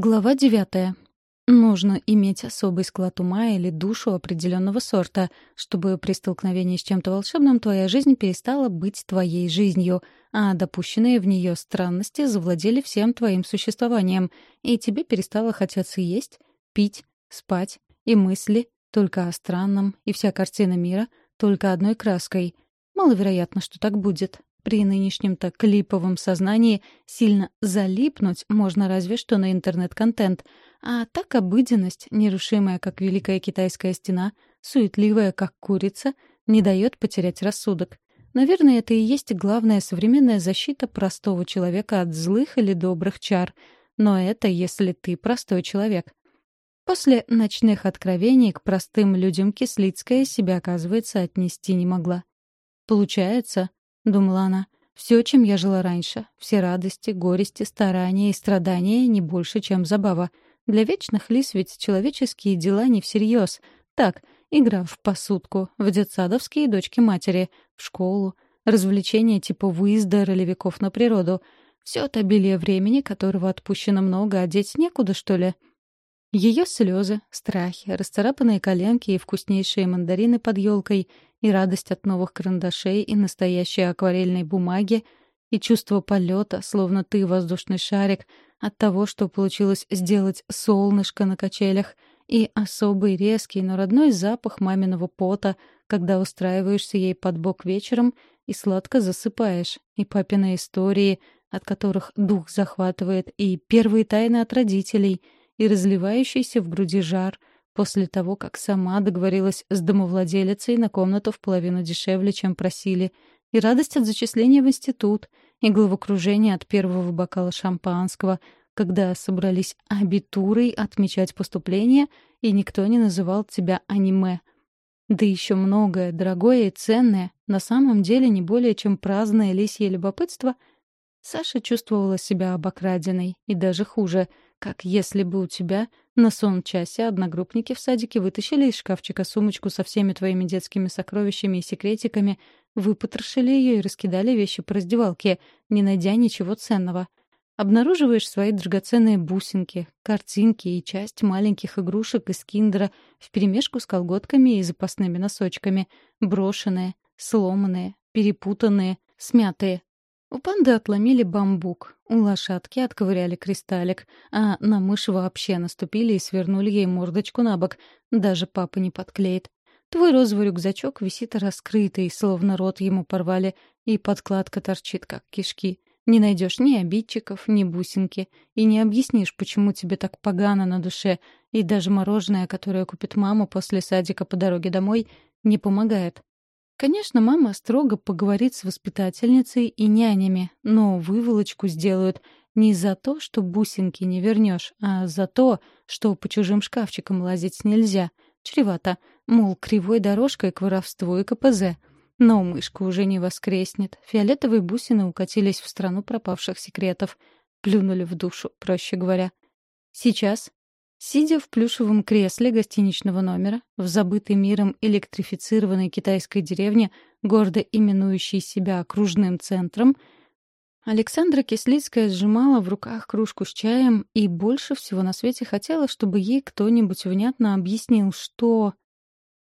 Глава девятая. Нужно иметь особый склад ума или душу определенного сорта, чтобы при столкновении с чем-то волшебным твоя жизнь перестала быть твоей жизнью, а допущенные в нее странности завладели всем твоим существованием, и тебе перестало хотеться есть, пить, спать, и мысли только о странном, и вся картина мира только одной краской. Маловероятно, что так будет. При нынешнем-то клиповом сознании сильно залипнуть можно разве что на интернет-контент, а так обыденность, нерушимая, как Великая Китайская стена, суетливая, как курица, не дает потерять рассудок. Наверное, это и есть главная современная защита простого человека от злых или добрых чар. Но это если ты простой человек. После ночных откровений к простым людям Кислицкая себя, оказывается, отнести не могла. Получается, — думала она. «Все, чем я жила раньше, все радости, горести, старания и страдания не больше, чем забава. Для вечных лис ведь человеческие дела не всерьез. Так, игра в посудку, в детсадовские дочки матери, в школу, развлечения типа выезда ролевиков на природу. Все от обилия времени, которого отпущено много, а деть некуда, что ли?» Ее слезы, страхи, расцарапанные коленки и вкуснейшие мандарины под елкой, и радость от новых карандашей и настоящей акварельной бумаги, и чувство полета, словно ты воздушный шарик, от того, что получилось сделать солнышко на качелях, и особый резкий, но родной запах маминого пота, когда устраиваешься ей под бок вечером и сладко засыпаешь, и папины истории, от которых дух захватывает, и первые тайны от родителей — и разливающийся в груди жар после того, как сама договорилась с домовладелицей на комнату в половину дешевле, чем просили, и радость от зачисления в институт, и головокружение от первого бокала шампанского, когда собрались абитурой отмечать поступление, и никто не называл тебя аниме. Да еще многое, дорогое и ценное, на самом деле не более чем праздное лисье любопытство — Саша чувствовала себя обокраденной, и даже хуже — как если бы у тебя на сон-часе одногруппники в садике вытащили из шкафчика сумочку со всеми твоими детскими сокровищами и секретиками, выпотрошили ее и раскидали вещи по раздевалке, не найдя ничего ценного. Обнаруживаешь свои драгоценные бусинки, картинки и часть маленьких игрушек из киндера вперемешку с колготками и запасными носочками, брошенные, сломанные, перепутанные, смятые. У панды отломили бамбук, у лошадки отковыряли кристаллик, а на мышь вообще наступили и свернули ей мордочку на бок. Даже папа не подклеит. Твой розовый рюкзачок висит раскрытый, словно рот ему порвали, и подкладка торчит, как кишки. Не найдешь ни обидчиков, ни бусинки, и не объяснишь, почему тебе так погано на душе, и даже мороженое, которое купит мама после садика по дороге домой, не помогает. Конечно, мама строго поговорит с воспитательницей и нянями, но выволочку сделают не за то, что бусинки не вернешь, а за то, что по чужим шкафчикам лазить нельзя. Чревато, мол, кривой дорожкой к воровству и КПЗ. Но мышка уже не воскреснет. Фиолетовые бусины укатились в страну пропавших секретов. Плюнули в душу, проще говоря. Сейчас Сидя в плюшевом кресле гостиничного номера, в забытой миром электрифицированной китайской деревне, гордо именующей себя окружным центром, Александра Кислицкая сжимала в руках кружку с чаем и больше всего на свете хотела, чтобы ей кто-нибудь внятно объяснил, что...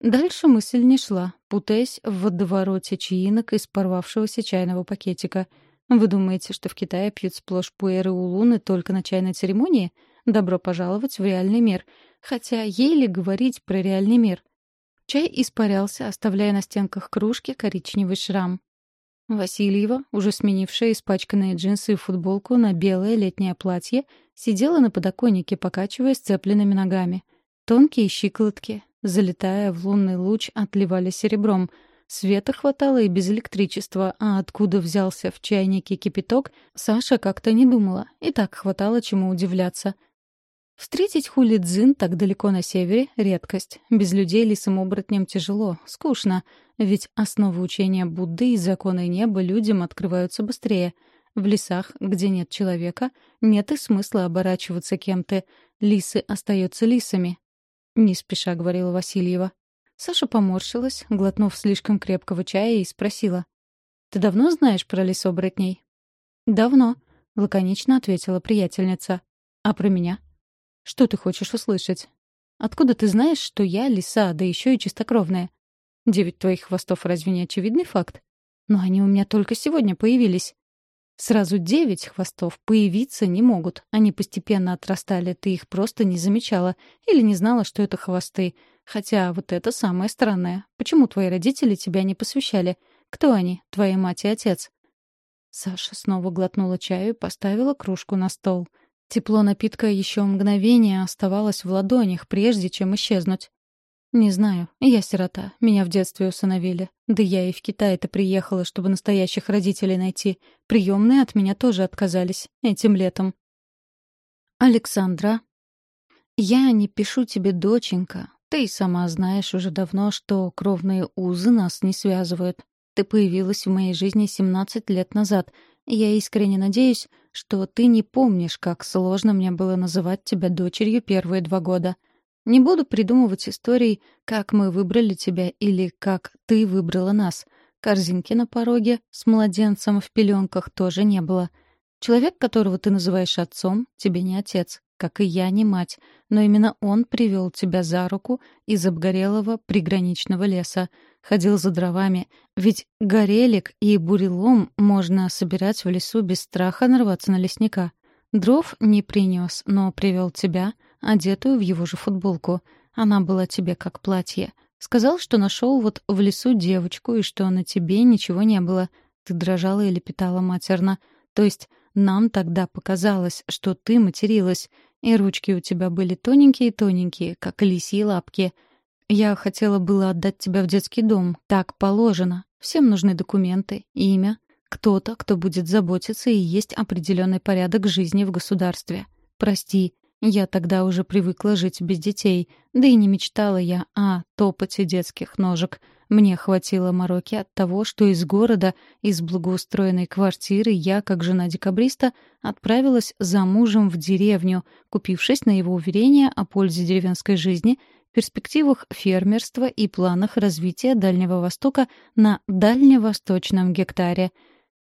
Дальше мысль не шла, путаясь в водовороте чаинок из порвавшегося чайного пакетика. Вы думаете, что в Китае пьют сплошь пуэры улуны только на чайной церемонии — Добро пожаловать в реальный мир. Хотя еле говорить про реальный мир. Чай испарялся, оставляя на стенках кружки коричневый шрам. Васильева, уже сменившая испачканные джинсы и футболку на белое летнее платье, сидела на подоконнике, покачивая сцепленными ногами. Тонкие щиколотки, залетая в лунный луч, отливали серебром. Света хватало и без электричества, а откуда взялся в чайнике кипяток, Саша как-то не думала. И так хватало чему удивляться — Встретить хулидзин так далеко на севере — редкость. Без людей лисым-оборотням тяжело, скучно. Ведь основы учения Будды и законы неба людям открываются быстрее. В лесах, где нет человека, нет и смысла оборачиваться кем-то. Лисы остаются лисами. Не спеша говорила Васильева. Саша поморщилась, глотнув слишком крепкого чая, и спросила. «Ты давно знаешь про лесоборотней?» «Давно», — лаконично ответила приятельница. «А про меня?» Что ты хочешь услышать? Откуда ты знаешь, что я лиса, да еще и чистокровная? Девять твоих хвостов разве не очевидный факт? Но они у меня только сегодня появились. Сразу девять хвостов появиться не могут. Они постепенно отрастали, ты их просто не замечала или не знала, что это хвосты. Хотя вот это самое странное. Почему твои родители тебя не посвящали? Кто они, твоя мать и отец? Саша снова глотнула чаю и поставила кружку на стол. Тепло напитка еще мгновение оставалось в ладонях, прежде чем исчезнуть. «Не знаю. Я сирота. Меня в детстве усыновили. Да я и в Китай-то приехала, чтобы настоящих родителей найти. Приемные от меня тоже отказались. Этим летом». «Александра?» «Я не пишу тебе, доченька. Ты и сама знаешь уже давно, что кровные узы нас не связывают. Ты появилась в моей жизни 17 лет назад. Я искренне надеюсь, что ты не помнишь, как сложно мне было называть тебя дочерью первые два года». Не буду придумывать историй, как мы выбрали тебя или как ты выбрала нас. Корзинки на пороге с младенцем в пеленках тоже не было. Человек, которого ты называешь отцом, тебе не отец, как и я не мать, но именно он привел тебя за руку из обгорелого приграничного леса, ходил за дровами, ведь горелик и бурелом можно собирать в лесу без страха нарваться на лесника. Дров не принес, но привел тебя — одетую в его же футболку. Она была тебе как платье. Сказал, что нашел вот в лесу девочку и что на тебе ничего не было. Ты дрожала и лепетала матерно. То есть нам тогда показалось, что ты материлась, и ручки у тебя были тоненькие-тоненькие, как лисьи лапки. Я хотела было отдать тебя в детский дом. Так положено. Всем нужны документы, имя, кто-то, кто будет заботиться, и есть определенный порядок жизни в государстве. Прости, я тогда уже привыкла жить без детей, да и не мечтала я о топоте детских ножек. Мне хватило мороки от того, что из города, из благоустроенной квартиры я, как жена декабриста, отправилась за мужем в деревню, купившись на его уверение о пользе деревенской жизни, перспективах фермерства и планах развития Дальнего Востока на дальневосточном гектаре.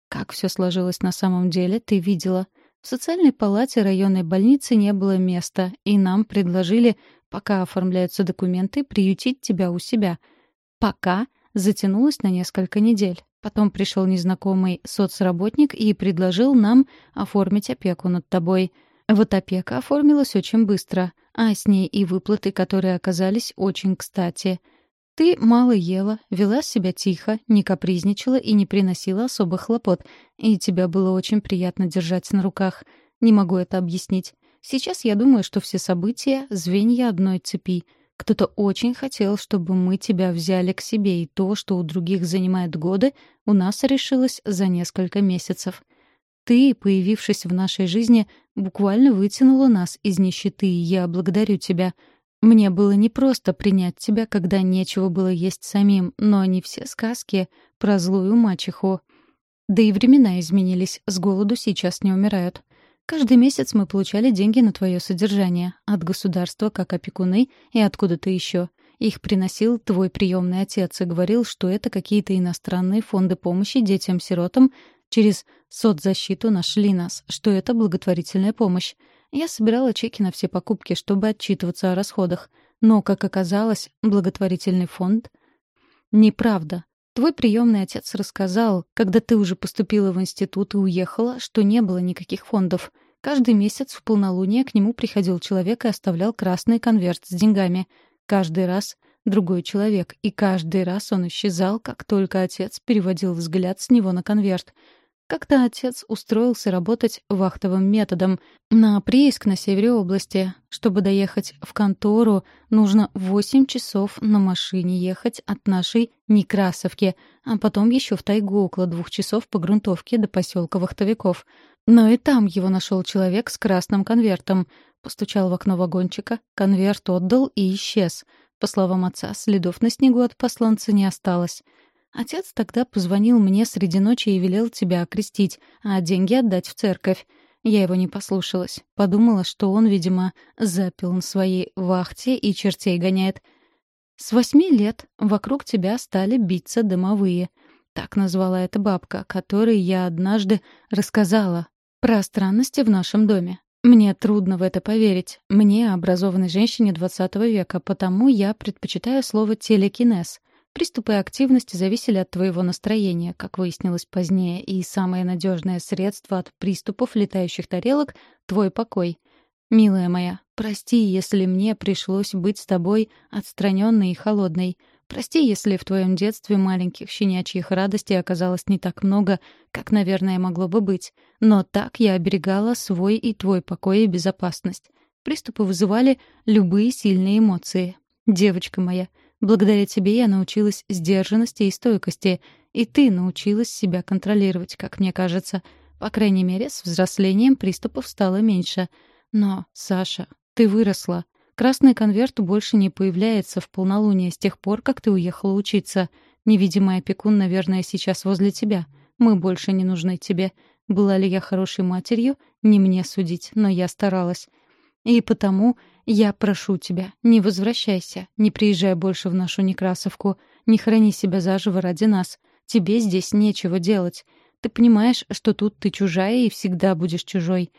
Как все сложилось на самом деле, ты видела — в социальной палате районной больницы не было места, и нам предложили, пока оформляются документы, приютить тебя у себя. Пока затянулось на несколько недель. Потом пришел незнакомый соцработник и предложил нам оформить опеку над тобой. Вот опека оформилась очень быстро, а с ней и выплаты, которые оказались очень кстати — ты мало ела, вела себя тихо, не капризничала и не приносила особых хлопот, и тебя было очень приятно держать на руках. Не могу это объяснить. Сейчас я думаю, что все события — звенья одной цепи. Кто-то очень хотел, чтобы мы тебя взяли к себе, и то, что у других занимает годы, у нас решилось за несколько месяцев. Ты, появившись в нашей жизни, буквально вытянула нас из нищеты, и я благодарю тебя — мне было непросто принять тебя, когда нечего было есть самим, но не все сказки про злую мачеху. Да и времена изменились, с голоду сейчас не умирают. Каждый месяц мы получали деньги на твое содержание, от государства как опекуны и откуда-то еще. Их приносил твой приемный отец и говорил, что это какие-то иностранные фонды помощи детям-сиротам через соцзащиту нашли нас, что это благотворительная помощь. Я собирала чеки на все покупки, чтобы отчитываться о расходах. Но, как оказалось, благотворительный фонд... Неправда. Твой приемный отец рассказал, когда ты уже поступила в институт и уехала, что не было никаких фондов. Каждый месяц в полнолуние к нему приходил человек и оставлял красный конверт с деньгами. Каждый раз другой человек, и каждый раз он исчезал, как только отец переводил взгляд с него на конверт — как-то отец устроился работать вахтовым методом на прииск на севере области. Чтобы доехать в контору, нужно 8 часов на машине ехать от нашей Некрасовки, а потом еще в тайгу около двух часов по грунтовке до поселка Вахтовиков. Но и там его нашел человек с красным конвертом. Постучал в окно вагончика, конверт отдал и исчез. По словам отца, следов на снегу от посланца не осталось. Отец тогда позвонил мне среди ночи и велел тебя окрестить, а деньги отдать в церковь. Я его не послушалась. Подумала, что он, видимо, запил на своей вахте и чертей гоняет. С восьми лет вокруг тебя стали биться домовые. Так назвала эта бабка, которой я однажды рассказала про странности в нашем доме. Мне трудно в это поверить. Мне, образованной женщине XX века, потому я предпочитаю слово «телекинез». Приступы активности зависели от твоего настроения, как выяснилось позднее, и самое надежное средство от приступов летающих тарелок — твой покой. Милая моя, прости, если мне пришлось быть с тобой отстраненной и холодной. Прости, если в твоем детстве маленьких щенячьих радостей оказалось не так много, как, наверное, могло бы быть. Но так я оберегала свой и твой покой и безопасность. Приступы вызывали любые сильные эмоции. Девочка моя, благодаря тебе я научилась сдержанности и стойкости, и ты научилась себя контролировать, как мне кажется. По крайней мере, с взрослением приступов стало меньше. Но, Саша, ты выросла. Красный конверт больше не появляется в полнолуние с тех пор, как ты уехала учиться. Невидимый опекун, наверное, сейчас возле тебя. Мы больше не нужны тебе. Была ли я хорошей матерью, не мне судить, но я старалась. И потому я прошу тебя, не возвращайся, не приезжай больше в нашу Некрасовку, не храни себя заживо ради нас. Тебе здесь нечего делать. Ты понимаешь, что тут ты чужая и всегда будешь чужой.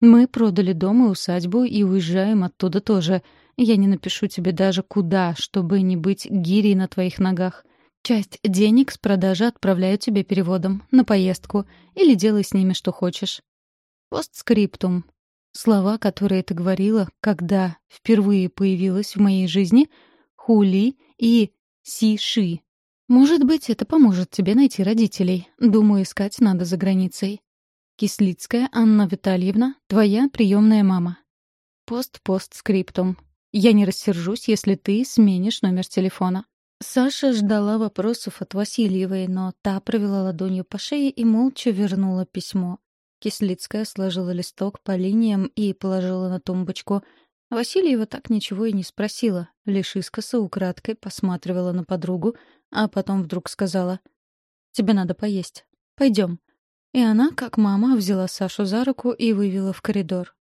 Мы продали дом и усадьбу и уезжаем оттуда тоже. Я не напишу тебе даже куда, чтобы не быть гирей на твоих ногах. Часть денег с продажи отправляю тебе переводом на поездку или делай с ними что хочешь. Постскриптум. Слова, которые ты говорила, когда впервые появилась в моей жизни, хули и сиши. Может быть, это поможет тебе найти родителей. Думаю, искать надо за границей. Кислицкая Анна Витальевна, твоя приемная мама. Пост-постскриптум. Я не рассержусь, если ты сменишь номер телефона. Саша ждала вопросов от Васильевой, но та провела ладонью по шее и молча вернула письмо. Кислицкая сложила листок по линиям и положила на тумбочку. Васильева так ничего и не спросила, лишь искоса украдкой посматривала на подругу, а потом вдруг сказала «Тебе надо поесть. Пойдем». И она, как мама, взяла Сашу за руку и вывела в коридор.